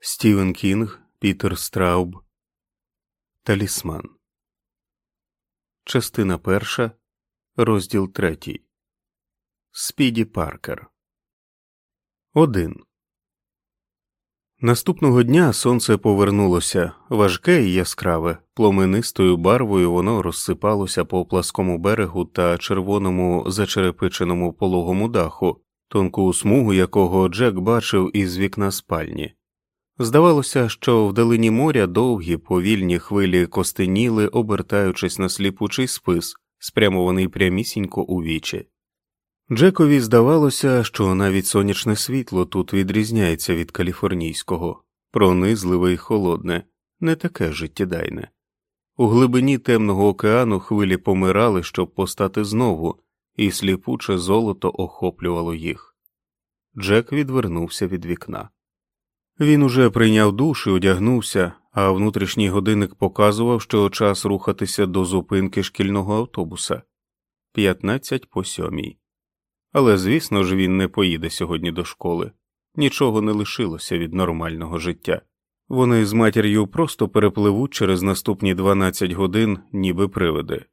Стівен Кінг, Пітер Страуб, Талісман. Частина перша, розділ третій. Спіді Паркер. Один. Наступного дня сонце повернулося важке і яскраве, пломенистою барвою воно розсипалося по пласкому берегу та червоному зачерепиченому пологому даху, тонку смугу якого Джек бачив із вікна спальні. Здавалося, що вдалині моря довгі повільні хвилі костеніли, обертаючись на сліпучий спис, спрямований прямісінько у вічі. Джекові здавалося, що навіть сонячне світло тут відрізняється від каліфорнійського, пронизливе й холодне, не таке життєдайне. У глибині темного океану хвилі помирали, щоб постати знову, і сліпуче золото охоплювало їх. Джек відвернувся від вікна. Він уже прийняв душ і одягнувся, а внутрішній годинник показував, що час рухатися до зупинки шкільного автобуса 15 по сьомій. Але, звісно ж, він не поїде сьогодні до школи, нічого не лишилося від нормального життя. Вони з матір'ю просто перепливуть через наступні 12 годин, ніби привиди.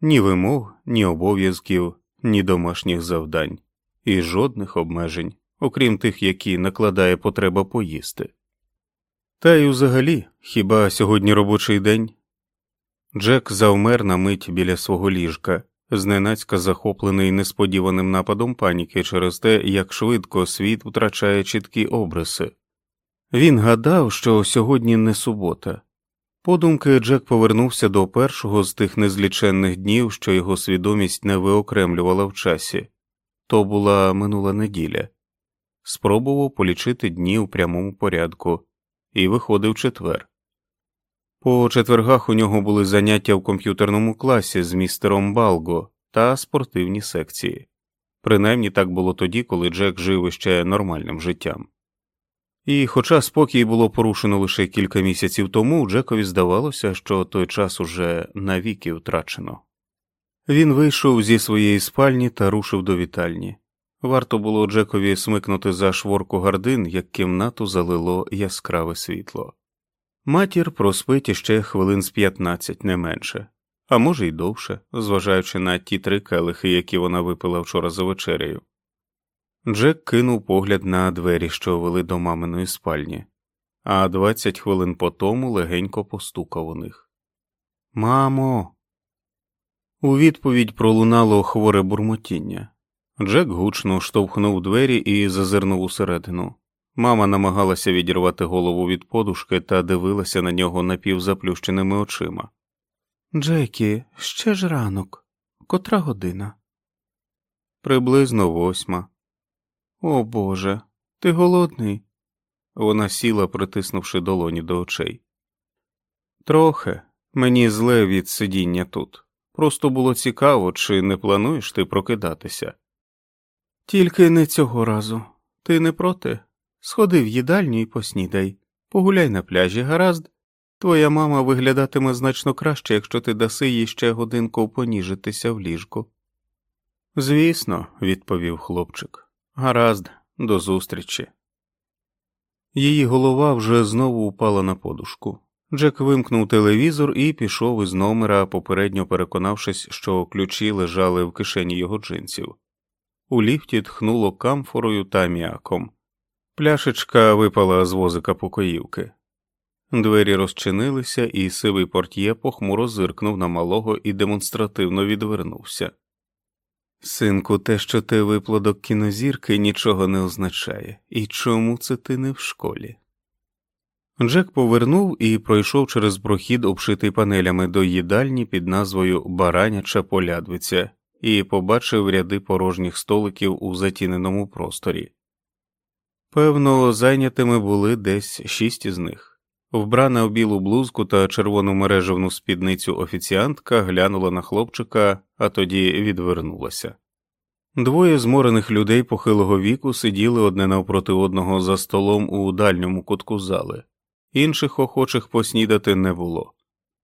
Ні вимог, ні обов'язків, ні домашніх завдань, і жодних обмежень окрім тих, які накладає потреба поїсти. Та й взагалі, хіба сьогодні робочий день? Джек завмер на мить біля свого ліжка, зненацька захоплений несподіваним нападом паніки через те, як швидко світ втрачає чіткі обриси. Він гадав, що сьогодні не субота. Подумки Джек повернувся до першого з тих незліченних днів, що його свідомість не виокремлювала в часі то була минула неділя спробував полічити дні у прямому порядку і виходив четвер. По четвергах у нього були заняття в комп'ютерному класі з містером Балго та спортивні секції. Принаймні так було тоді, коли Джек жив іще нормальним життям. І, хоча спокій було порушено лише кілька місяців тому, Джекові здавалося, що той час уже навіки втрачено. Він вийшов зі своєї спальні та рушив до вітальні. Варто було Джекові смикнути за шворку гардин, як кімнату залило яскраве світло. Матір проспить іще хвилин з п'ятнадцять не менше, а може й довше, зважаючи на ті три келихи, які вона випила вчора за вечерею. Джек кинув погляд на двері, що вели до маминої спальні, а двадцять хвилин по тому легенько постукав у них. Мамо. У відповідь пролунало хворе бурмотіння. Джек гучно штовхнув двері і зазирнув усередину. Мама намагалася відірвати голову від подушки та дивилася на нього напівзаплющеними очима. Джекі, ще ж ранок, котра година? Приблизно восьма. О Боже, ти голодний? Вона сіла, притиснувши долоні до очей. Трохи, мені зле від сидіння тут. Просто було цікаво, чи не плануєш ти прокидатися. Тільки не цього разу. Ти не проти? Сходи в їдальню і поснідай, погуляй на пляжі, гаразд. Твоя мама виглядатиме значно краще, якщо ти даси їй ще годинку поніжитися в ліжку. Звісно, відповів хлопчик. Гаразд, до зустрічі. Її голова вже знову упала на подушку. Джек вимкнув телевізор і пішов із номера, попередньо переконавшись, що ключі лежали в кишені його джинсів. У ліфті тхнуло камфорою та м'яком. Пляшечка випала з возика покоївки. Двері розчинилися, і сивий портє похмуро зиркнув на малого і демонстративно відвернувся. Синку, те, що ти виплодок кінозірки, нічого не означає, і чому це ти не в школі? Джек повернув і пройшов через прохід, обшитий панелями до їдальні під назвою Бараняча полядвиця і побачив ряди порожніх столиків у затіненому просторі. Певно, зайнятими були десь шість із них. Вбрана в білу блузку та червону мережевну спідницю офіціантка глянула на хлопчика, а тоді відвернулася. Двоє зморених людей похилого віку сиділи одне навпроти одного за столом у дальньому кутку зали, інших охочих поснідати не було.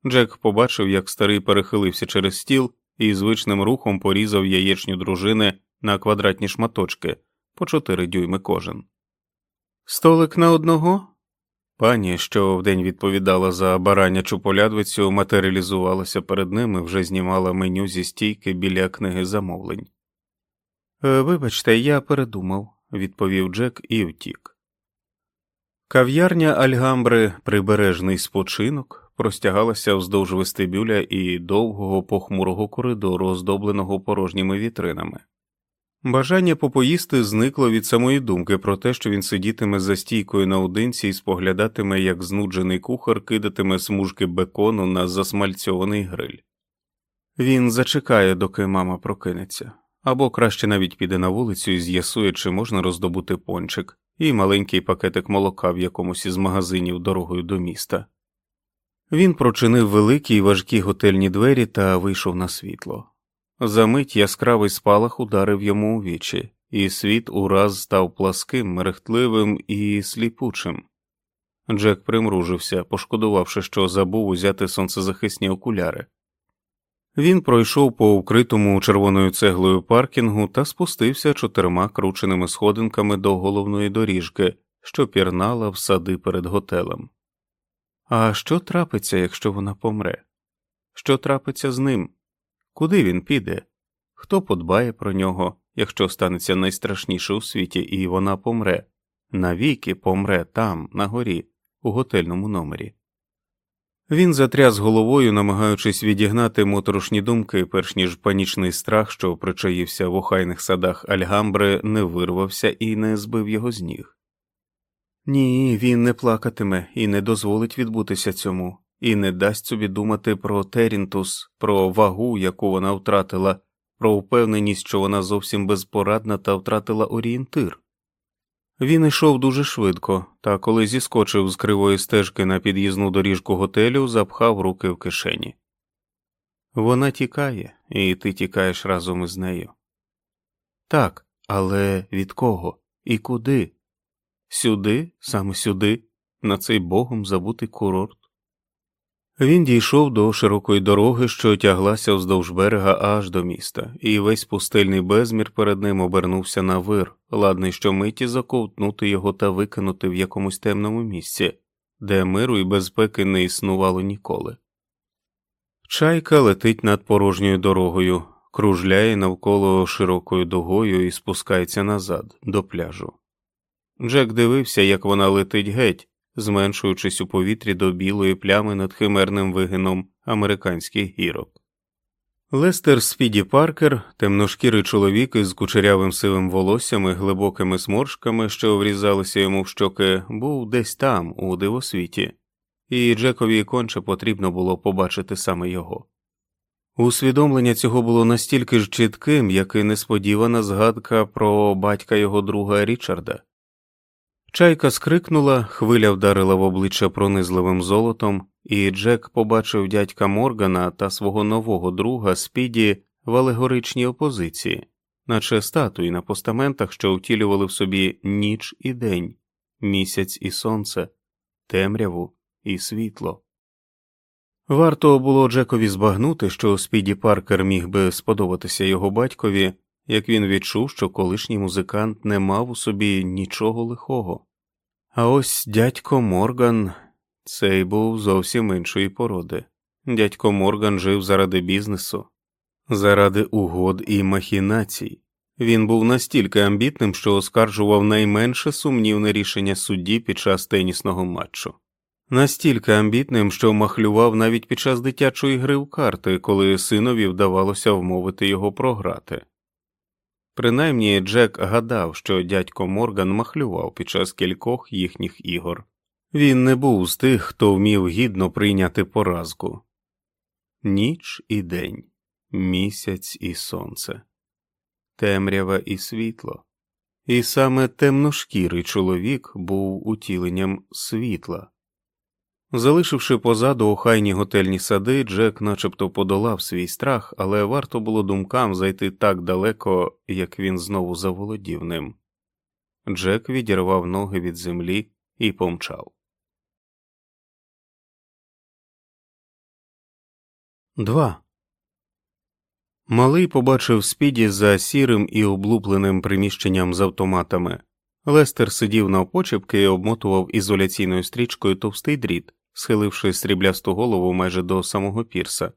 Джек побачив, як старий перехилився через стіл і звичним рухом порізав яєчню дружини на квадратні шматочки по чотири дюйми кожен. Столик на одного? Пані, що вдень відповідала за баранячу полядвицю, матеріалізувалася перед ними, вже знімала меню зі стійки біля книги замовлень. «Е, Вибачте, я передумав, відповів Джек і втік. Кав'ярня Альгамбри, прибережний спочинок, простягалася вздовж вестибюля і довгого похмурого коридору, оздобленого порожніми вітринами. Бажання попоїсти зникло від самої думки про те, що він сидітиме за стійкою наодинці і споглядатиме, як знуджений кухар кидатиме смужки бекону на засмальцьований гриль. Він зачекає, доки мама прокинеться, або краще навіть піде на вулицю і з'ясує, чи можна роздобути пончик, і маленький пакетик молока в якомусь із магазинів дорогою до міста. Він прочинив великі й важкі готельні двері та вийшов на світло. Замить яскравий спалах ударив йому у вічі, і світ ураз став пласким, мерехтливим і сліпучим. Джек примружився, пошкодувавши, що забув узяти сонцезахисні окуляри. Він пройшов по укритому червоною цеглою паркінгу та спустився чотирма крученими сходинками до головної доріжки, що пірнала в сади перед готелем. А що трапиться, якщо вона помре? Що трапиться з ним? Куди він піде? Хто подбає про нього, якщо станеться найстрашніше у світі, і вона помре, навіки помре там, на горі, у готельному номері. Він затряс головою, намагаючись відігнати моторошні думки, перш ніж панічний страх, що причаївся в охайних садах Альгамбри, не вирвався і не збив його з ніг. Ні, він не плакатиме і не дозволить відбутися цьому і не дасть собі думати про Терінтус, про вагу, яку вона втратила, про впевненість, що вона зовсім безпорадна та втратила орієнтир. Він йшов дуже швидко, та коли зіскочив з кривої стежки на під'їзну доріжку готелю, запхав руки в кишені. Вона тікає, і ти тікаєш разом із нею. Так, але від кого і куди? Сюди, саме сюди, на цей богом забутий курорт. Він дійшов до широкої дороги, що тяглася вздовж берега аж до міста, і весь пустельний безмір перед ним обернувся на вир, ладний щомиті заковтнути його та викинути в якомусь темному місці, де миру і безпеки не існувало ніколи. Чайка летить над порожньою дорогою, кружляє навколо широкою дугою і спускається назад, до пляжу. Джек дивився, як вона летить геть, зменшуючись у повітрі до білої плями над химерним вигином американських гірок. Лестер Спіді Паркер, темношкірий чоловік із кучерявим сивим волоссям і глибокими сморшками, що врізалися йому в щоки, був десь там, у дивосвіті, і Джекові конче потрібно було побачити саме його. Усвідомлення цього було настільки ж чітким, як і несподівана згадка про батька його друга Річарда. Чайка скрикнула, хвиля вдарила в обличчя пронизливим золотом, і Джек побачив дядька Моргана та свого нового друга Спіді в алегоричній опозиції, наче статуї на постаментах, що втілювали в собі ніч і день, місяць і сонце, темряву і світло. Варто було Джекові збагнути, що Спіді Паркер міг би сподобатися його батькові, як він відчув, що колишній музикант не мав у собі нічого лихого. А ось дядько Морган цей був зовсім іншої породи. Дядько Морган жив заради бізнесу, заради угод і махінацій. Він був настільки амбітним, що оскаржував найменше сумнівне рішення судді під час тенісного матчу, настільки амбітним, що махлював навіть під час дитячої гри в карти, коли синові вдавалося вмовити його програти. Принаймні Джек гадав, що дядько Морган махлював під час кількох їхніх ігор. Він не був з тих, хто вмів гідно прийняти поразку. Ніч і день, місяць і сонце, темрява і світло, і саме темношкірий чоловік був утіленням світла. Залишивши позаду охайні готельні сади, Джек начебто подолав свій страх, але варто було думкам зайти так далеко, як він знову заволодів ним. Джек відірвав ноги від землі і помчав. Два. Малий побачив спіді за сірим і облупленим приміщенням з автоматами. Лестер сидів на опочепки і обмотував ізоляційною стрічкою товстий дріт, схиливши сріблясту голову майже до самого пірса.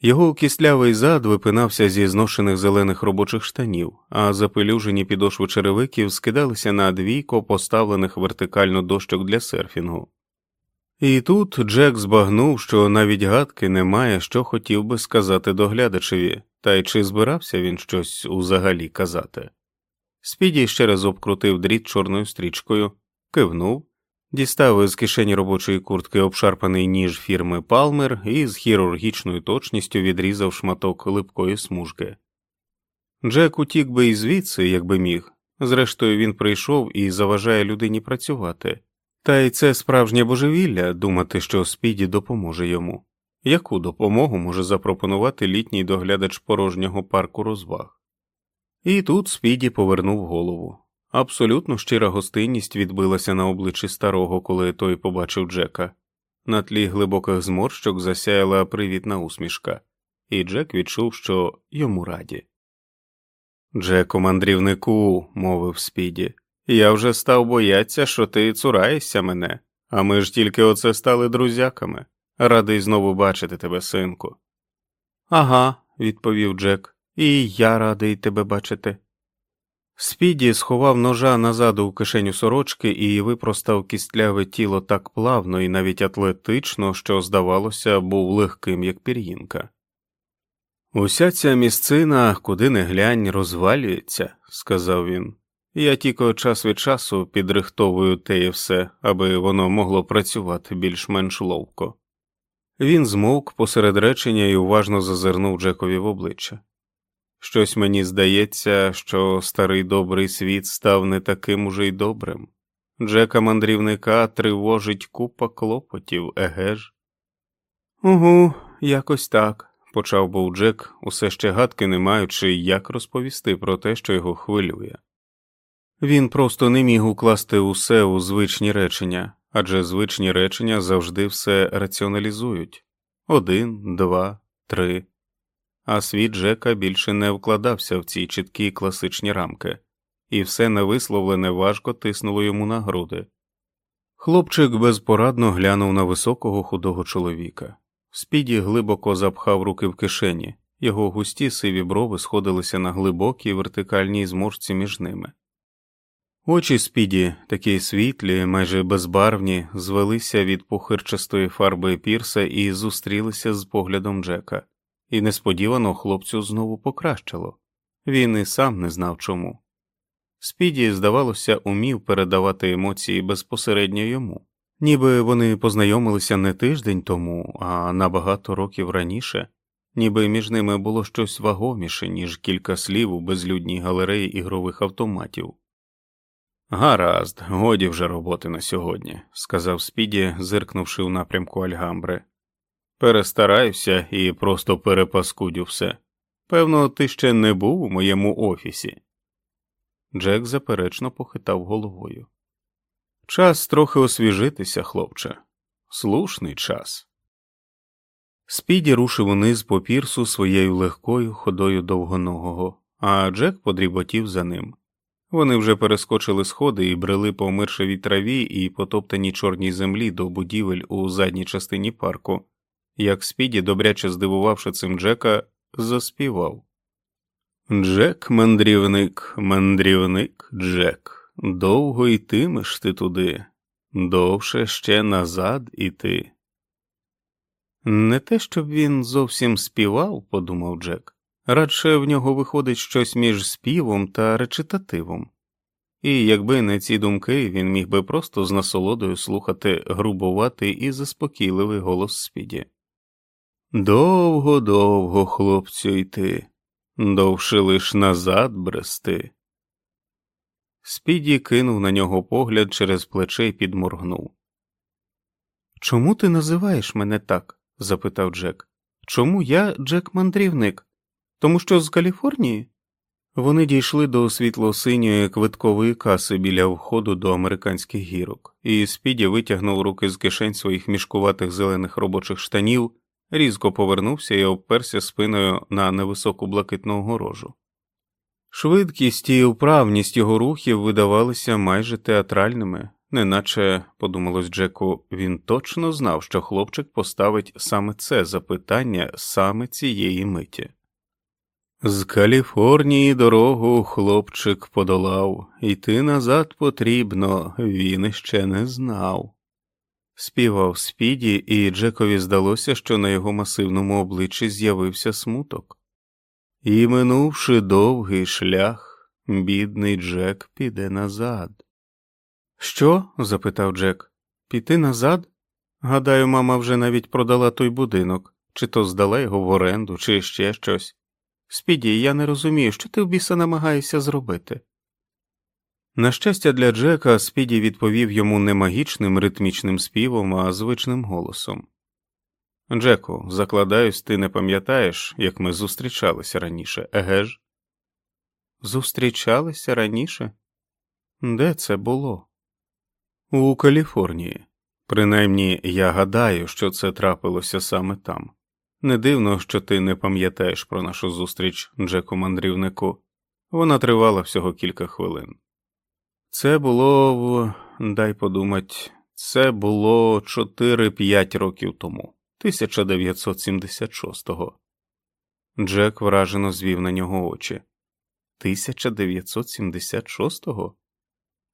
Його кислявий зад випинався зі зношених зелених робочих штанів, а запелюжені підошви черевиків скидалися на двійко поставлених вертикально дощок для серфінгу. І тут Джек збагнув, що навіть гадки немає, що хотів би сказати доглядачеві, та й чи збирався він щось узагалі казати. Спіді ще раз обкрутив дріт чорною стрічкою, кивнув, дістав із кишені робочої куртки обшарпаний ніж фірми Палмер і з хірургічною точністю відрізав шматок липкої смужки. Джек утік би і звідси, якби міг. Зрештою, він прийшов і заважає людині працювати. Та й це справжнє божевілля думати, що Спіді допоможе йому. Яку допомогу може запропонувати літній доглядач порожнього парку розваг? І тут Спіді повернув голову. Абсолютно щира гостинність відбилася на обличчі старого, коли той побачив Джека. На тлі глибоких зморщок засяяла привітна усмішка, і Джек відчув, що йому раді. Джеку, мандрівнику, мовив Спіді, я вже став боятися, що ти цураєшся мене, а ми ж тільки оце стали друзяками. Радий знову бачити тебе, синку. Ага, відповів Джек, і я радий тебе бачити. Спіді сховав ножа назаду у кишеню сорочки і випростав кістляве тіло так плавно і навіть атлетично, що, здавалося, був легким, як пір'їнка. Уся ця місцина, куди не глянь, розвалюється, сказав він. Я тільки час від часу підрихтовую те і все, аби воно могло працювати більш-менш ловко. Він змовк посеред речення і уважно зазирнув Джекові в обличчя. Щось мені здається, що старий добрий світ став не таким уже й добрим. Джека мандрівника тривожить купа клопотів, еге ж? Угу, якось так, почав був Джек, усе ще гадки не маючи, як розповісти про те, що його хвилює. Він просто не міг укласти усе у звичні речення, адже звичні речення завжди все раціоналізують один, два, три. А світ Джека більше не вкладався в ці чіткі класичні рамки, і все невисловлене важко тиснуло йому на груди. Хлопчик безпорадно глянув на високого худого чоловіка. Спіді глибоко запхав руки в кишені, його густі сиві брови сходилися на глибокій вертикальній зморшці між ними. Очі спіді, такі світлі, майже безбарвні, звелися від похирчастої фарби пірса і зустрілися з поглядом Джека, і несподівано хлопцю знову покращило він і сам не знав чому. Спіді, здавалося, умів передавати емоції безпосередньо йому, ніби вони познайомилися не тиждень тому, а набагато років раніше, ніби між ними було щось вагоміше, ніж кілька слів у безлюдній галереї ігрових автоматів. Гаразд, годі вже роботи на сьогодні, сказав Спіді, зиркнувши у напрямку Альгамбри. Перестараюся і просто перепаскудю все. Певно, ти ще не був у моєму офісі. Джек заперечно похитав головою. Час трохи освіжитися, хлопче. Слушний час. Спіді рушив униз по пірсу своєю легкою ходою довгоногого, а Джек подріботів за ним. Вони вже перескочили сходи і брели по миршевій траві і потоптаній чорній землі до будівель у задній частині парку, як Спіді, добряче здивувавши цим Джека, заспівав Джек, мандрівник, мандрівник, Джек, довго йтимеш ти туди, довше ще назад іти. Не те, щоб він зовсім співав, подумав Джек. Радше в нього виходить щось між співом та речитативом, і якби не ці думки, він міг би просто з насолодою слухати грубуватий і заспокійливий голос спіді. Довго, довго, хлопцю, йти, довше лиш назад брести. Спіді кинув на нього погляд через плече і підморгнув. Чому ти називаєш мене так? запитав Джек. Чому я Джек мандрівник? Тому що з Каліфорнії вони дійшли до світло-синьої квиткової каси біля входу до американських гірок, і Спіді витягнув руки з кишень своїх мішкуватих зелених робочих штанів, різко повернувся і обперся спиною на невисоку блакитну огорожу. Швидкість і вправність його рухів видавалися майже театральними, неначе, подумалось Джеку, він точно знав, що хлопчик поставить саме це запитання саме цієї миті. З Каліфорнії дорогу хлопчик подолав, йти назад потрібно, він іще не знав. Співав спіді, і Джекові здалося, що на його масивному обличчі з'явився смуток. І, минувши довгий шлях, бідний Джек піде назад. Що? запитав Джек. Піти назад? Гадаю, мама вже навіть продала той будинок, чи то здала його в оренду, чи ще щось. Спіді, я не розумію, що ти в біса намагаєшся зробити. На щастя, для Джека Спіді відповів йому не магічним ритмічним співом, а звичним голосом. Джеку, закладаюсь, ти не пам'ятаєш, як ми зустрічалися раніше, еге ж? Зустрічалися раніше? Де це було? У Каліфорнії. Принаймні я гадаю, що це трапилося саме там. Не дивно, що ти не пам'ятаєш про нашу зустріч, Джеку мандрівнику. Вона тривала всього кілька хвилин. Це було дай подумать, це було 4-5 років тому, 1976-го. Джек вражено звів на нього очі. 1976-го?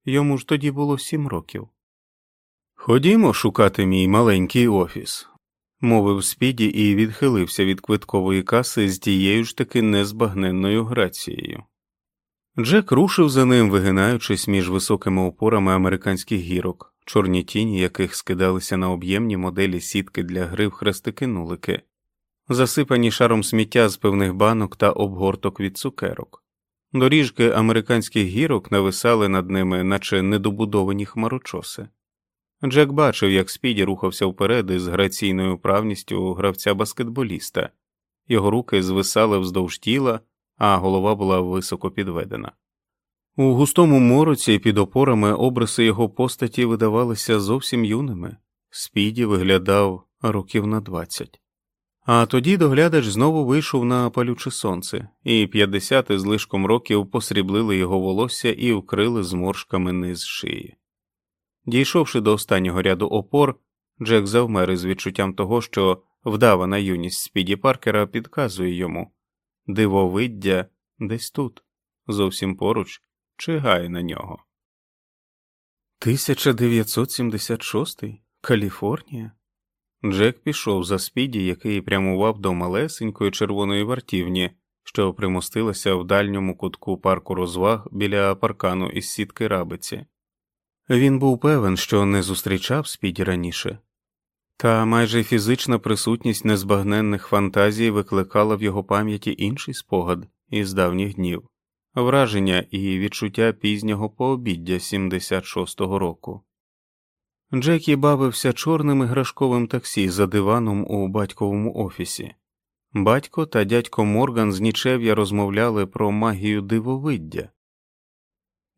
Йому ж тоді було сім років. Ходімо шукати мій маленький офіс, мовив Спіді і відхилився від квиткової каси з тією ж таки незбагненною грацією. Джек рушив за ним, вигинаючись між високими опорами американських гірок, чорні тіні яких скидалися на об'ємні моделі сітки для гри в хрестики нулики, засипані шаром сміття з певних банок та обгорток від цукерок. Доріжки американських гірок нависали над ними, наче недобудовані хмарочоси. Джек бачив, як Спіді рухався вперед із граційною правністю гравця баскетболіста, його руки звисали вздовж тіла, а голова була високо підведена. У густому мороці під опорами обриси його постаті видавалися зовсім юними, Спіді виглядав років на двадцять. А тоді доглядач знову вийшов на палюче сонце, і п'ятдесят із лишком років посріблили його волосся і вкрили зморшками низ шиї. Дійшовши до останнього ряду опор, Джек завмер із відчуттям того, що вдавана юність Спіді Паркера підказує йому дивовиддя десь тут, зовсім поруч, чигає на нього. 1976 Каліфорнія. Джек пішов за спіді, який прямував до малесенької червоної вартівні, що примостилася в дальньому кутку парку розваг біля паркану із сітки рабиці. Він був певен, що не зустрічав спіді раніше, та майже фізична присутність незбагненних фантазій викликала в його пам'яті інший спогад із давніх днів, враження і відчуття пізнього пообіддя 76-го року. Джекі бавився чорним іграшковим таксі за диваном у батьковому офісі. Батько та дядько Морган з нічев'я розмовляли про магію дивовиддя.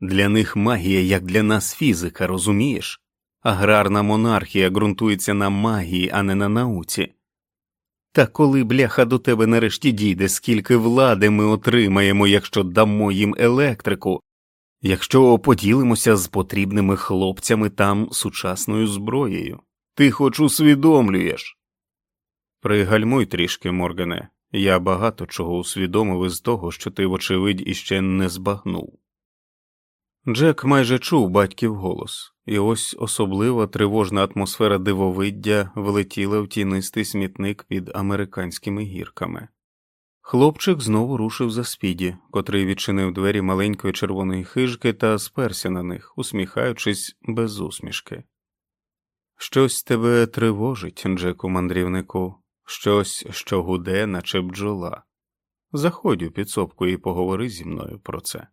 Для них магія, як для нас фізика, розумієш? Аграрна монархія ґрунтується на магії, а не на науці. Та коли бляха до тебе нарешті дійде, скільки влади ми отримаємо, якщо дамо їм електрику, якщо поділимося з потрібними хлопцями там сучасною зброєю, ти хоч усвідомлюєш. Пригальмуй трішки, Моргане, я багато чого усвідомив із того, що ти, вочевидь, іще не збагнув. Джек майже чув батьків голос, і ось особлива тривожна атмосфера дивовиддя влетіла в тінистий смітник під американськими гірками. Хлопчик знову рушив за спіді, котрий відчинив двері маленької червоної хижки та сперся на них, усміхаючись без усмішки. Щось тебе тривожить, Джеку мандрівнику, щось, що гуде, наче бджола. Заходь у підсобку і поговори зі мною про це.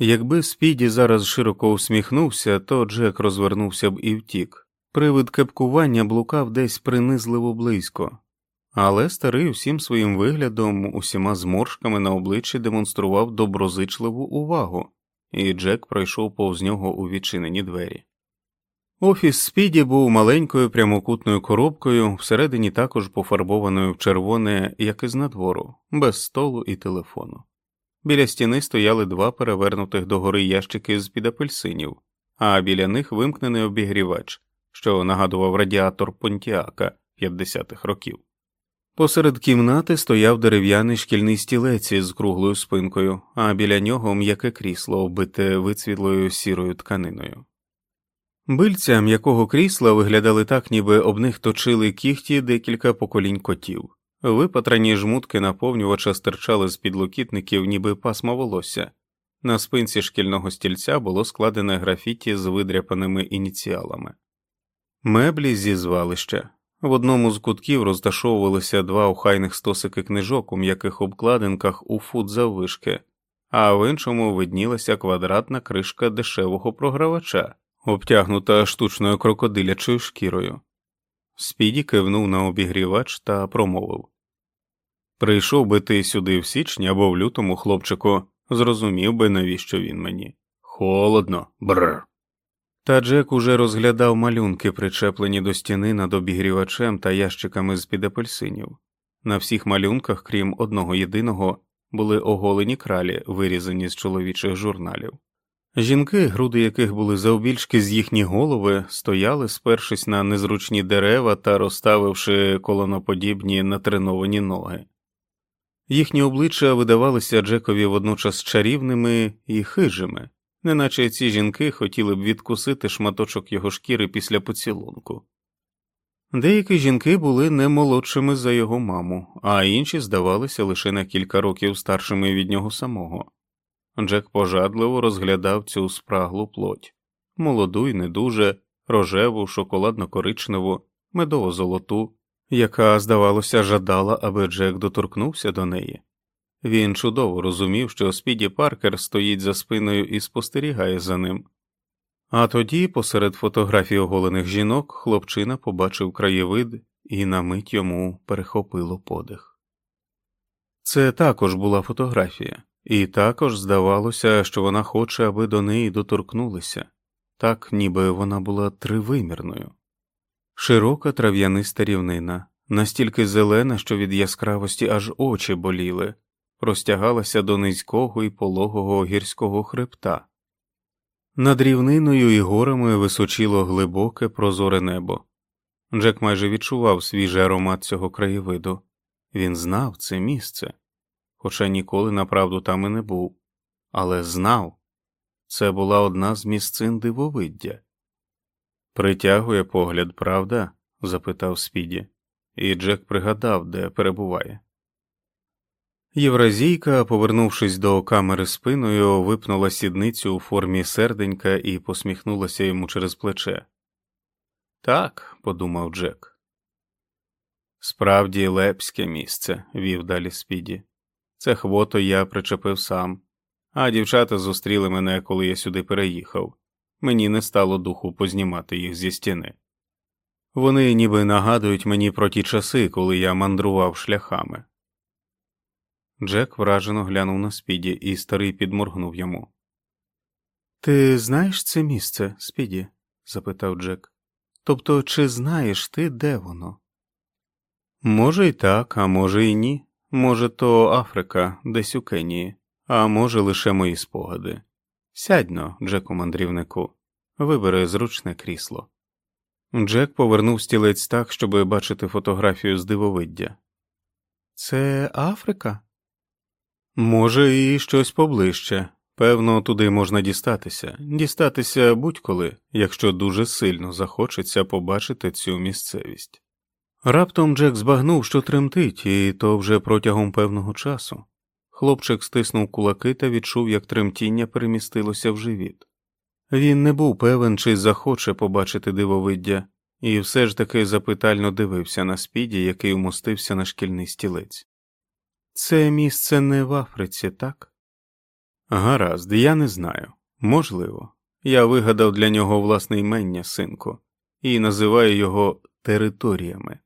Якби Спіді зараз широко усміхнувся, то Джек розвернувся б і втік. Привид кепкування блукав десь принизливо близько, але старий усім своїм виглядом, усіма зморшками на обличчі демонстрував доброзичливу увагу, і Джек пройшов повз нього у відчинені двері. Офіс Спіді був маленькою прямокутною коробкою, всередині також пофарбованою в червоне, як і з надвору, без столу і телефону. Біля стіни стояли два перевернутих догори ящики з під апельсинів, а біля них вимкнений обігрівач, що нагадував радіатор Понтіака 50-х років. Посеред кімнати стояв дерев'яний шкільний стілець із круглою спинкою, а біля нього м'яке крісло, оббите вицвітлою сірою тканиною. Бильця м'якого крісла виглядали так, ніби об них точили кіхті декілька поколінь котів. Випатрані жмутки наповнювача стирчали з підлокітників, ніби пасма волосся. На спинці шкільного стільця було складене графіті з видряпаними ініціалами. Меблі зі звалища. В одному з кутків розташовувалися два охайних стосики книжок у м'яких обкладинках у фут заввишки, а в іншому виднілася квадратна кришка дешевого програвача, обтягнута штучною крокодилячою шкірою. Спіді кивнув на обігрівач та промовив Прийшов би ти сюди в січні або в лютому, хлопчику, зрозумів би, навіщо він мені. Холодно, бррр. Та Джек уже розглядав малюнки, причеплені до стіни над обігрівачем та ящиками з під апельсинів. На всіх малюнках, крім одного єдиного, були оголені кралі, вирізані з чоловічих журналів. Жінки, груди яких були завбільшки з їхні голови, стояли, спершись на незручні дерева та розставивши колоноподібні натреновані ноги. Їхні обличчя видавалися Джекові водночас чарівними і хижими, неначе ці жінки хотіли б відкусити шматочок його шкіри після поцілунку. Деякі жінки були не молодшими за його маму, а інші здавалися лише на кілька років старшими від нього самого. Джек пожадливо розглядав цю спраглу плоть молоду й не дуже, рожеву, шоколадно коричневу, медово золоту, яка, здавалося, жадала, аби Джек доторкнувся до неї. Він чудово розумів, що Спіді Паркер стоїть за спиною і спостерігає за ним. А тоді, посеред фотографій оголених жінок, хлопчина побачив краєвид і на мить йому перехопило подих. Це також була фотографія, і також здавалося, що вона хоче, аби до неї доторкнулися, так ніби вона була тривимірною. Широка трав'яниста рівнина, настільки зелена, що від яскравості аж очі боліли, простягалася до низького і пологого гірського хребта. Над рівниною і горами височило глибоке прозоре небо. Джек майже відчував свіжий аромат цього краєвиду. Він знав це місце, хоча ніколи направду там і не був, але знав це була одна з місцин дивовиддя. Притягує погляд, правда? запитав Спіді, і Джек пригадав, де перебуває. Євразійка, повернувшись до камери спиною, випнула сідницю у формі серденька і посміхнулася йому через плече. Так, подумав Джек. Справді лепське місце, вів далі Спіді. Це хвото я причепив сам, а дівчата зустріли мене, коли я сюди переїхав. Мені не стало духу познімати їх зі стіни. Вони ніби нагадують мені про ті часи, коли я мандрував шляхами. Джек вражено глянув на спіді, і старий підморгнув йому. Ти знаєш це місце, спіді? запитав Джек. Тобто, чи знаєш ти, де воно? Може, й так, а може, й ні. Може, то Африка, десь у Кенії, а може, лише мої спогади. Сядьно, Джеку мандрівнику, вибери зручне крісло. Джек повернув стілець так, щоб бачити фотографію з дивовиддя. Це Африка? Може, і щось поближче. Певно, туди можна дістатися, дістатися будь-коли, якщо дуже сильно захочеться побачити цю місцевість. Раптом Джек збагнув, що тремтить, і то вже протягом певного часу. Хлопчик стиснув кулаки та відчув, як тремтіння перемістилося в живіт. Він не був певен, чи захоче побачити дивовиддя, і все ж таки запитально дивився на спіді, який умостився на шкільний стілець. Це місце не в Африці, так? Гаразд, я не знаю. Можливо. Я вигадав для нього власне імення, синку, і називаю його територіями.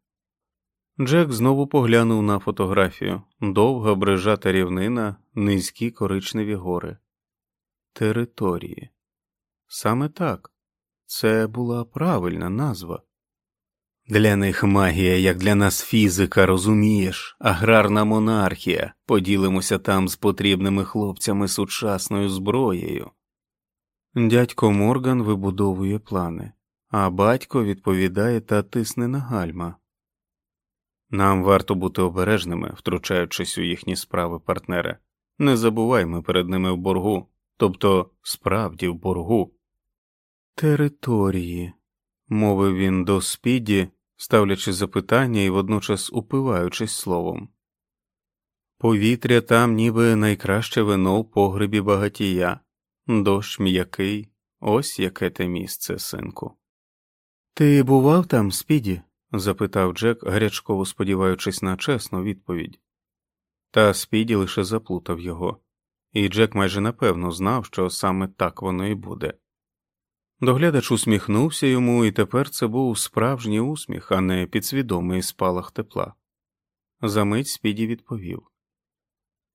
Джек знову поглянув на фотографію довга брижата рівнина, низькі коричневі гори. Території. Саме так, це була правильна назва. Для них магія, як для нас фізика, розумієш, аграрна монархія, поділимося там з потрібними хлопцями сучасною зброєю. Дядько Морган вибудовує плани, а батько відповідає та тисне на гальма. Нам варто бути обережними, втручаючись у їхні справи партнери. Не забувай, ми перед ними в боргу, тобто справді в боргу. Території, мовив він до спіді, ставлячи запитання і водночас упиваючись словом. Повітря там, ніби найкраще вино в погребі багатія, дощ м'який, ось яке те місце, синку. Ти бував там, спіді? Запитав Джек, гарячково сподіваючись на чесну відповідь. Та Спіді лише заплутав його, і Джек майже напевно знав, що саме так воно і буде. Доглядач усміхнувся йому, і тепер це був справжній усміх, а не підсвідомий спалах тепла. Замить Спіді відповів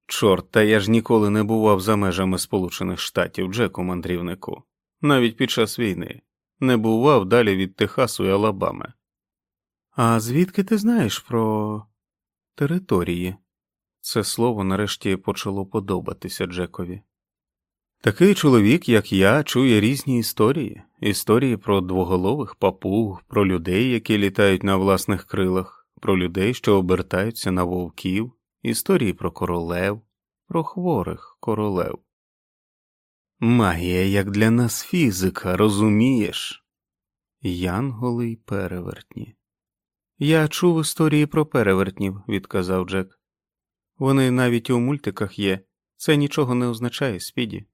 Чорт, та я ж ніколи не бував за межами Сполучених Штатів, Джеку мандрівнику, навіть під час війни, не бував далі від Техасу і Алабами. А звідки ти знаєш про території? Це слово нарешті почало подобатися Джекові. Такий чоловік, як я, чує різні історії історії про двоголових папуг, про людей, які літають на власних крилах, про людей, що обертаються на вовків, історії про королев, про хворих королев. Магія, як для нас фізика, розумієш? Янголи й перевертні. Я чув історії про перевертнів, відказав Джек. Вони навіть у мультиках є, це нічого не означає, спіді.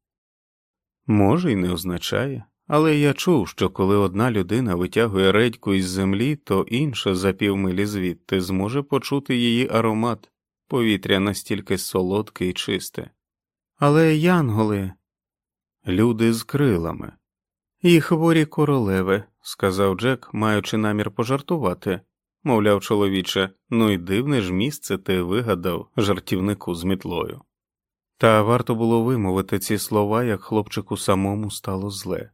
Може, й не означає, але я чув, що коли одна людина витягує редьку із землі, то інша за півмилі звідти зможе почути її аромат, повітря настільки солодке і чисте. Але янголи, люди з крилами, і хворі королеви, сказав Джек, маючи намір пожартувати. Мовляв, чоловіче, ну й дивне ж місце ти вигадав жартівнику з мітлою. Та варто було вимовити ці слова, як хлопчику самому стало зле.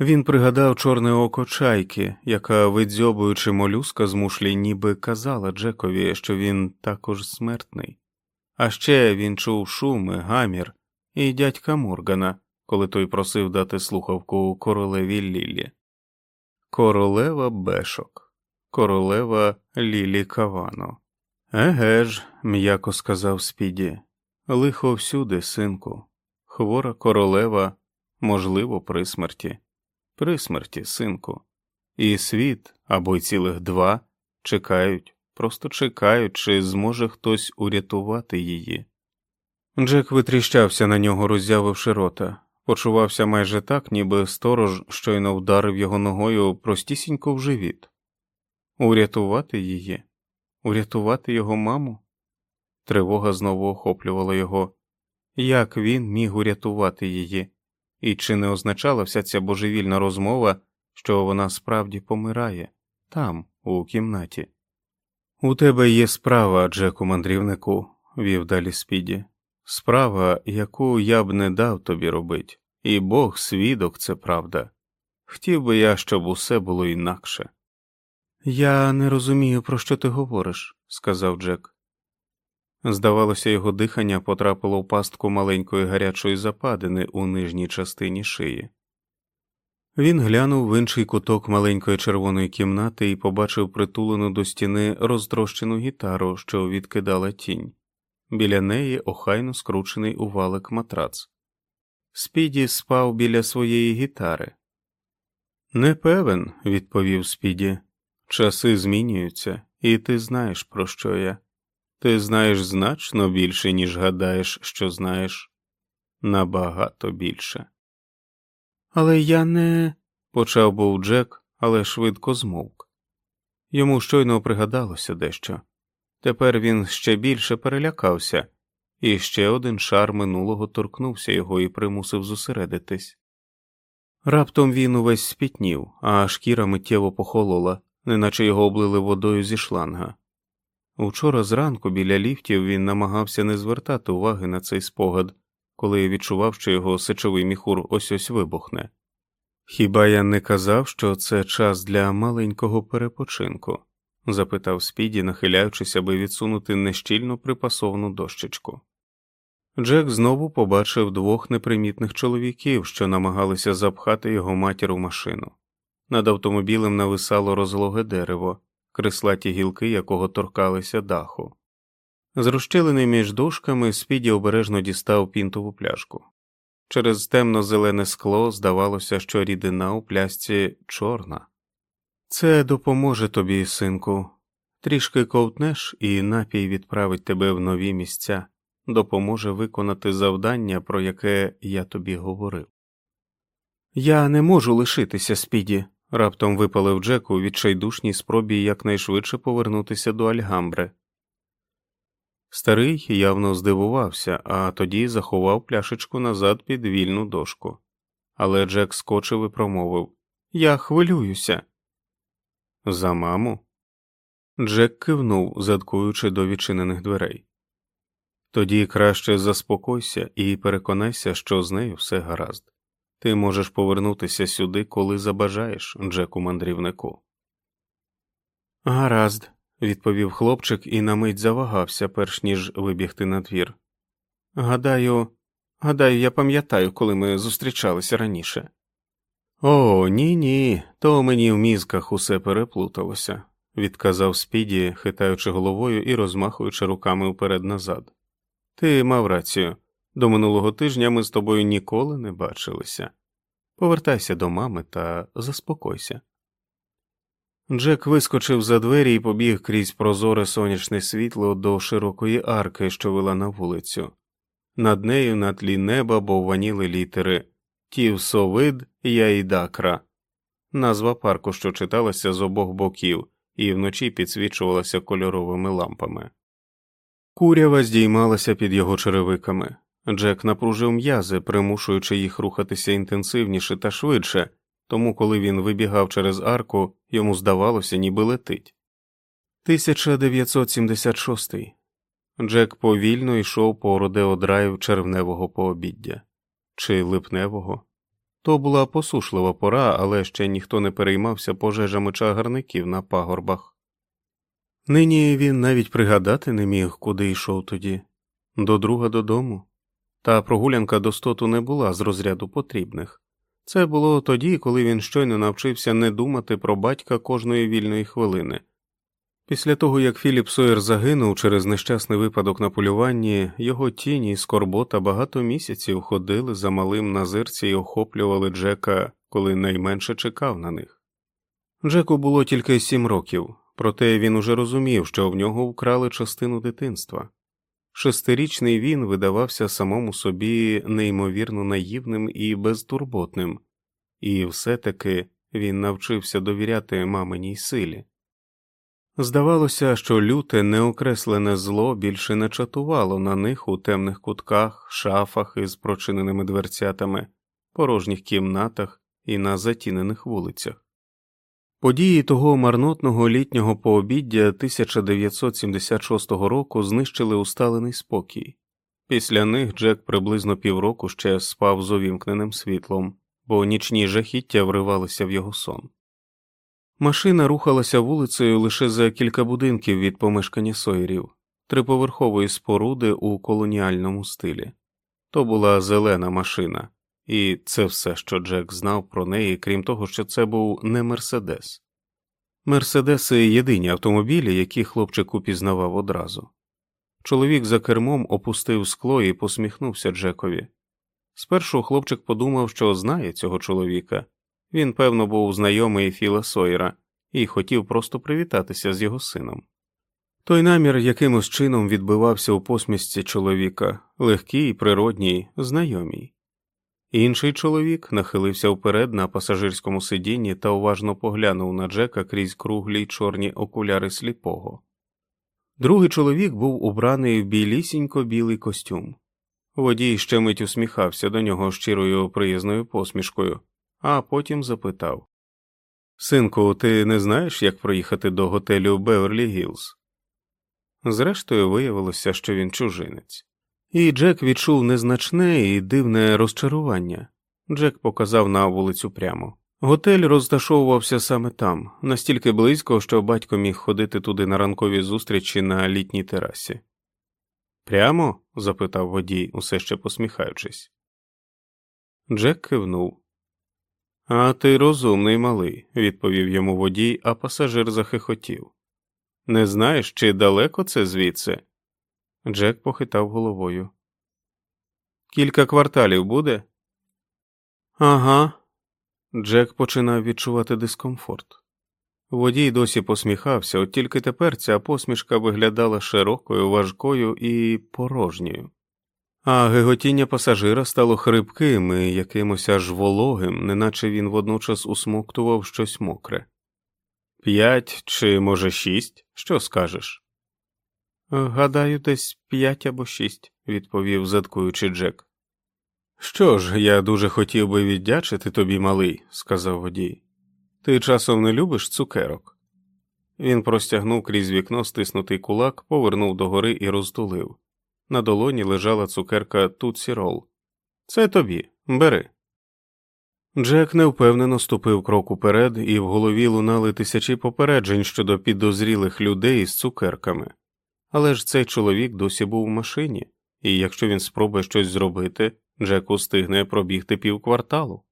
Він пригадав чорне око чайки, яка, видзьобуючи молюска з мушлі, ніби казала Джекові, що він також смертний. А ще він чув шуми, гамір і дядька Моргана, коли той просив дати слухавку королеві Лілі. Королева бешок, королева Лілі Кавано. Еге ж, м'яко сказав Спіді. Лихо всюди, синку, хвора королева, можливо, при смерті, при смерті, синку, і світ або й цілих два чекають, просто чекають, чи зможе хтось урятувати її. Джек витріщався на нього, роззявивши рота, почувався майже так, ніби сторож щойно вдарив його ногою простісінько в живіт. Урятувати її, урятувати його маму. Тривога знову охоплювала його. Як він міг урятувати її, і чи не означала вся ця божевільна розмова, що вона справді помирає там, у кімнаті? У тебе є справа, Джеку мандрівнику, вів далі Спіді, справа, яку я б не дав тобі робить, і Бог свідок, це правда. Хотів би я, щоб усе було інакше. Я не розумію, про що ти говориш, сказав Джек. Здавалося, його дихання потрапило в пастку маленької гарячої западини у нижній частині шиї. Він глянув в інший куток маленької червоної кімнати і побачив притулену до стіни роздрощену гітару, що відкидала тінь. Біля неї охайно скручений у валик матрац. Спіді спав біля своєї гітари. Не певен, відповів Спіді. Часи змінюються, і ти знаєш, про що я. Ти знаєш значно більше, ніж гадаєш, що знаєш, набагато більше. Але я не. почав був Джек, але швидко змовк. Йому щойно пригадалося дещо. Тепер він ще більше перелякався, і ще один шар минулого торкнувся його і примусив зосередитись. Раптом він увесь спітнів, а шкіра миттєво похолола, неначе його облили водою зі шланга. Учора зранку біля ліфтів він намагався не звертати уваги на цей спогад, коли відчував, що його сечовий міхур ось ось вибухне. Хіба я не казав, що це час для маленького перепочинку? запитав Спіді, нахиляючись, аби відсунути нещільно припасовану дощечку. Джек знову побачив двох непримітних чоловіків, що намагалися запхати його матір у машину. Над автомобілем нависало розлоге дерево, крислаті гілки якого торкалися даху. Зрощелений між дошками, Спіді обережно дістав пінтову пляшку. Через темно-зелене скло здавалося, що рідина у плясці чорна. Це допоможе тобі, синку. Трішки ковтнеш, і напій відправить тебе в нові місця, допоможе виконати завдання, про яке я тобі говорив. Я не можу лишитися, Спіді, раптом випалив Джек у відчайдушній спробі якнайшвидше повернутися до Альгамбри. Старий явно здивувався, а тоді заховав пляшечку назад під вільну дошку. Але Джек скочив і промовив Я хвилююся. За маму? Джек кивнув, задкуючи до відчинених дверей. Тоді краще заспокойся і переконайся, що з нею все гаразд. Ти можеш повернутися сюди, коли забажаєш, Джеку мандрівнику. Гаразд, відповів хлопчик і на мить завагався, перш ніж вибігти на двір. Гадаю, гадаю, я пам'ятаю, коли ми зустрічалися раніше. О, ні, ні, то мені в мізках усе переплуталося, відказав Спіді, хитаючи головою і розмахуючи руками вперед назад. Ти мав рацію. До минулого тижня ми з тобою ніколи не бачилися. Повертайся до мами та заспокойся. Джек вискочив за двері і побіг крізь прозоре сонячне світло до широкої арки, що вела на вулицю. Над нею на тлі неба бовваніли літери Тівсовид Яїдакра, назва парку, що читалася з обох боків, і вночі підсвічувалася кольоровими лампами. Курява здіймалася під його черевиками. Джек напружив м'язи, примушуючи їх рухатися інтенсивніше та швидше, тому коли він вибігав через арку, йому здавалося, ніби летить. 1976. Джек повільно йшов по Родео Драйв червневого пообіддя чи липневого. То була посушлива пора, але ще ніхто не переймався пожежами чагарників на пагорбах. Нині він навіть пригадати не міг, куди йшов тоді, до друга додому, та прогулянка до стоту не була з розряду потрібних. Це було тоді, коли він щойно навчився не думати про батька кожної вільної хвилини. Після того, як Філіп Сойер загинув через нещасний випадок на полюванні, його тіні і скорбота багато місяців ходили за малим на зирці і охоплювали Джека, коли найменше чекав на них. Джеку було тільки сім років, проте він уже розумів, що в нього вкрали частину дитинства. Шестирічний він видавався самому собі неймовірно наївним і безтурботним, і все таки він навчився довіряти маминій силі. Здавалося, що люте неокреслене зло більше не чатувало на них у темних кутках, шафах із прочиненими дверцятами, порожніх кімнатах і на затінених вулицях. Події того марнотного літнього пообіддя 1976 року знищили усталений спокій. Після них Джек приблизно півроку ще спав з увімкненим світлом, бо нічні жахіття вривалися в його сон. Машина рухалася вулицею лише за кілька будинків від помешкання сойерів, триповерхової споруди у колоніальному стилі. То була зелена машина, і це все, що Джек знав про неї, крім того, що це був не Мерседес. Мерседеси єдині автомобілі, які хлопчик упізнавав одразу. Чоловік за кермом опустив скло і посміхнувся Джекові. Спершу хлопчик подумав, що знає цього чоловіка. Він, певно, був знайомий Філа Сойера і хотів просто привітатися з його сином. Той намір якимось чином відбивався у посмішці чоловіка, легкий, природній, знайомій. Інший чоловік нахилився вперед на пасажирському сидінні та уважно поглянув на Джека крізь круглі чорні окуляри сліпого. Другий чоловік був убраний в білісінько білий костюм. Водій ще мить усміхався до нього щирою приязною посмішкою, а потім запитав Синку, ти не знаєш, як проїхати до готелю Беверлі Гілз? Зрештою, виявилося, що він чужинець. І Джек відчув незначне і дивне розчарування. Джек показав на вулицю прямо. Готель розташовувався саме там, настільки близько, що батько міг ходити туди на ранкові зустрічі на літній терасі. Прямо? запитав водій, усе ще посміхаючись. Джек кивнув. А ти розумний малий, відповів йому водій, а пасажир захихотів. Не знаєш, чи далеко це звідси? Джек похитав головою. Кілька кварталів буде? Ага. Джек починав відчувати дискомфорт. Водій досі посміхався, от тільки тепер ця посмішка виглядала широкою, важкою і порожньою, а гиготіння пасажира стало хрипким і якимось аж вологим, неначе він водночас усмоктував щось мокре. П'ять чи, може, шість? Що скажеш? Гадаю, десь п'ять або шість, відповів задкуючи Джек. Що ж, я дуже хотів би віддячити тобі, малий, сказав водій. Ти часом не любиш цукерок? Він простягнув крізь вікно стиснутий кулак, повернув догори і розтулив. На долоні лежала цукерка Тутсі Рол. Це тобі, бери. Джек невпевнено ступив крок уперед, і в голові лунали тисячі попереджень щодо підозрілих людей з цукерками. Але ж цей чоловік досі був в машині, і якщо він спробує щось зробити, Джеку стигне пробігти півкварталу.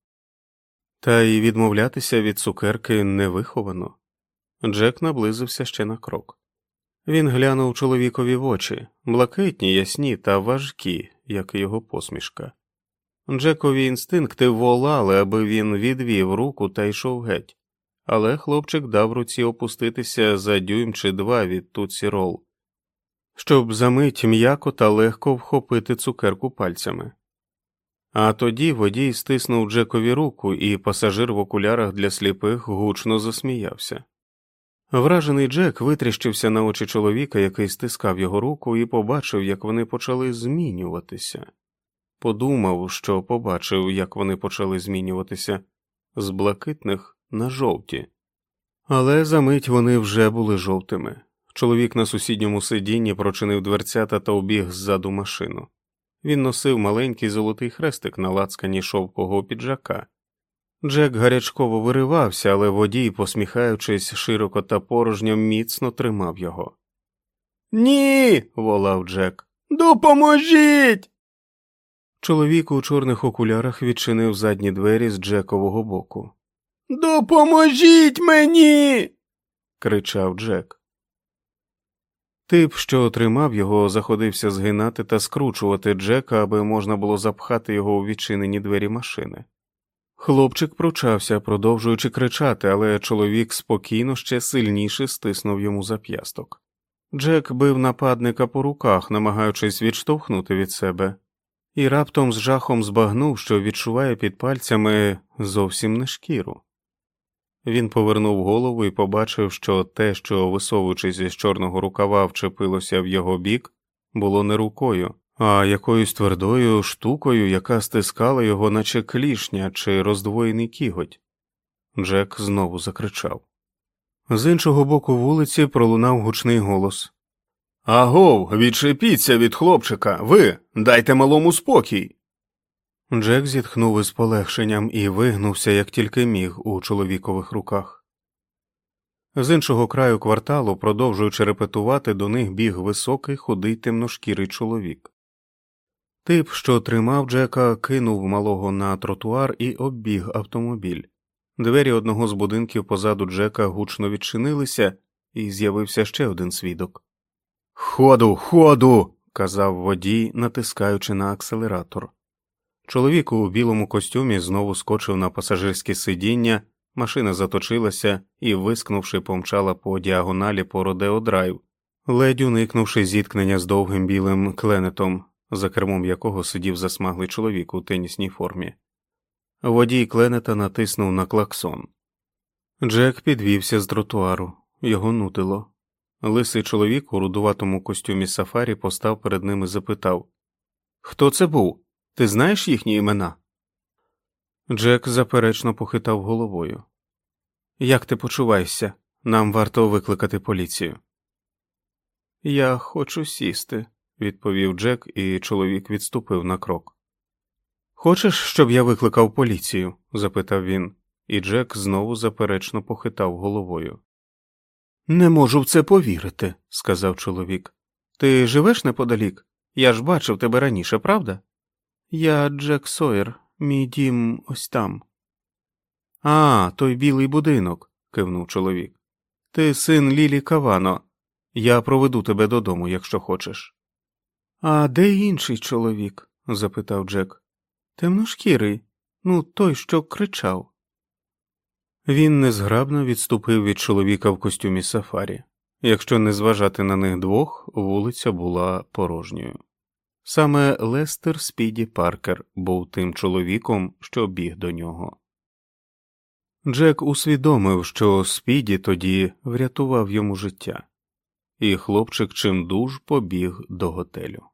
Та й відмовлятися від цукерки невиховано. Джек наблизився ще на крок. Він глянув чоловікові в очі, блакитні, ясні та важкі, як і його посмішка. Джекові інстинкти волали, аби він відвів руку та йшов геть, але хлопчик дав руці опуститися за дюйм чи два від Туці Рол, щоб за мить м'яко та легко вхопити цукерку пальцями. А тоді водій стиснув Джекові руку, і пасажир в окулярах для сліпих гучно засміявся. Вражений Джек витріщився на очі чоловіка, який стискав його руку, і побачив, як вони почали змінюватися. Подумав, що побачив, як вони почали змінюватися з блакитних на жовті. Але за мить вони вже були жовтими. Чоловік на сусідньому сидінні прочинив дверцята та обіг ззаду машину. Він носив маленький золотий хрестик на лацкані шовкового піджака. Джек гарячково виривався, але водій, посміхаючись широко та порожньо, міцно тримав його. Ні. волав Джек. Допоможіть. Чоловік у чорних окулярах відчинив задні двері з Джекового боку. Допоможіть мені. кричав Джек. Тип, що тримав його, заходився згинати та скручувати Джека, аби можна було запхати його у відчинені двері машини. Хлопчик пручався, продовжуючи кричати, але чоловік спокійно ще сильніше стиснув йому зап'ясток. Джек бив нападника по руках, намагаючись відштовхнути від себе, і раптом з жахом збагнув, що відчуває під пальцями зовсім не шкіру. Він повернув голову і побачив, що те, що, висовуючись із чорного рукава, вчепилося в його бік, було не рукою, а якоюсь твердою штукою, яка стискала його, наче клішня чи роздвоєний кіготь. Джек знову закричав. З іншого боку вулиці пролунав гучний голос Агов, відчепіться від хлопчика, ви дайте малому спокій. Джек зітхнув із полегшенням і вигнувся, як тільки міг, у чоловікових руках. З іншого краю кварталу, продовжуючи репетувати, до них біг високий, худий темношкірий чоловік. Тип, що тримав Джека, кинув малого на тротуар і оббіг автомобіль. Двері одного з будинків позаду Джека гучно відчинилися, і з'явився ще один свідок. Ходу, ходу. казав водій, натискаючи на акселератор. Чоловік у білому костюмі знову скочив на пасажирське сидіння, машина заточилася і, вискнувши, помчала по діагоналі по Родео Драйв, ледь уникнувши зіткнення з довгим білим кленетом, за кермом якого сидів засмаглий чоловік у тенісній формі. Водій кленета натиснув на клаксон. Джек підвівся з тротуару, його нутило. Лисий чоловік у рудуватому костюмі сафарі постав перед ним і запитав Хто це був? Ти знаєш їхні імена? Джек заперечно похитав головою. Як ти почуваєшся? Нам варто викликати поліцію. Я хочу сісти, відповів Джек, і чоловік відступив на крок. Хочеш, щоб я викликав поліцію? запитав він. і Джек знову заперечно похитав головою. Не можу в це повірити, сказав чоловік. Ти живеш неподалік? Я ж бачив тебе раніше, правда? Я Джек Сойер, мій дім ось там. А, той білий будинок, кивнув чоловік. Ти син Лілі Кавано. Я проведу тебе додому, якщо хочеш. А де інший чоловік? запитав Джек. Темношкірий, ну той, що кричав. Він незграбно відступив від чоловіка в костюмі сафарі. Якщо не зважати на них двох, вулиця була порожньою. Саме Лестер Спіді Паркер був тим чоловіком, що біг до нього. Джек усвідомив, що Спіді тоді врятував йому життя, і хлопчик чимдуж побіг до готелю.